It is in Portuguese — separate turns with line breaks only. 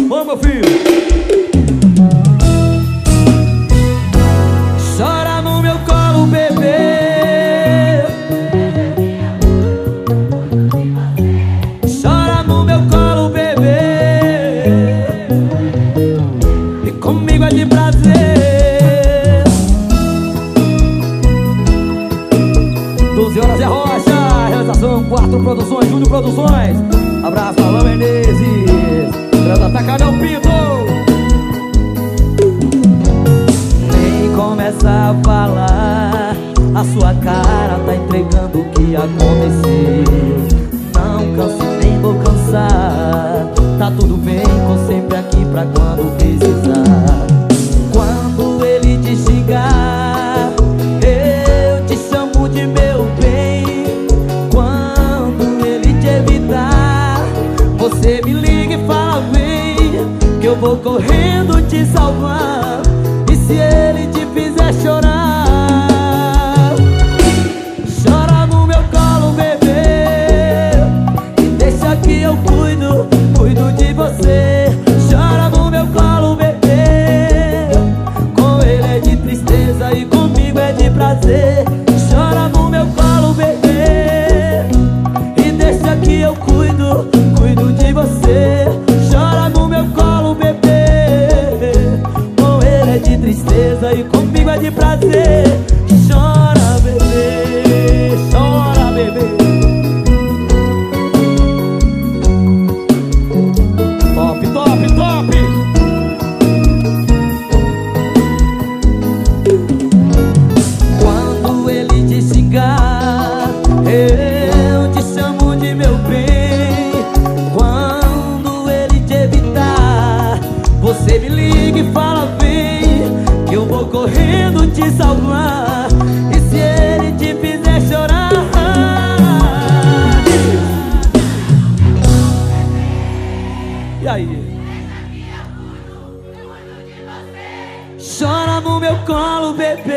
Vamos, meu filho. Chora no meu colo, bebê. Chora no meu colo, bebê. E comigo é de prazer. 12 horas é rocha. Realização 4 Produções, Júnior Produções. Abraço, Alain Menezes. Atacar meu pinto. Nem começa a falar. A sua cara tá entregando o que aconteceu. Eu vou correndo te salvar. E se ele te fizer chorar, chora no meu colo, bebê. E deixa que eu cuido, é de prazer. Chora, bebê. Chora, bebê. Top, top, top! Quando ele te xingar, eu te chamo de meu bem. Quando ele te evitar, você me liga e fala vem, que eu vou correndo te salvar. E se ele te fizer chorar, e aí? Chora no meu colo, bebê.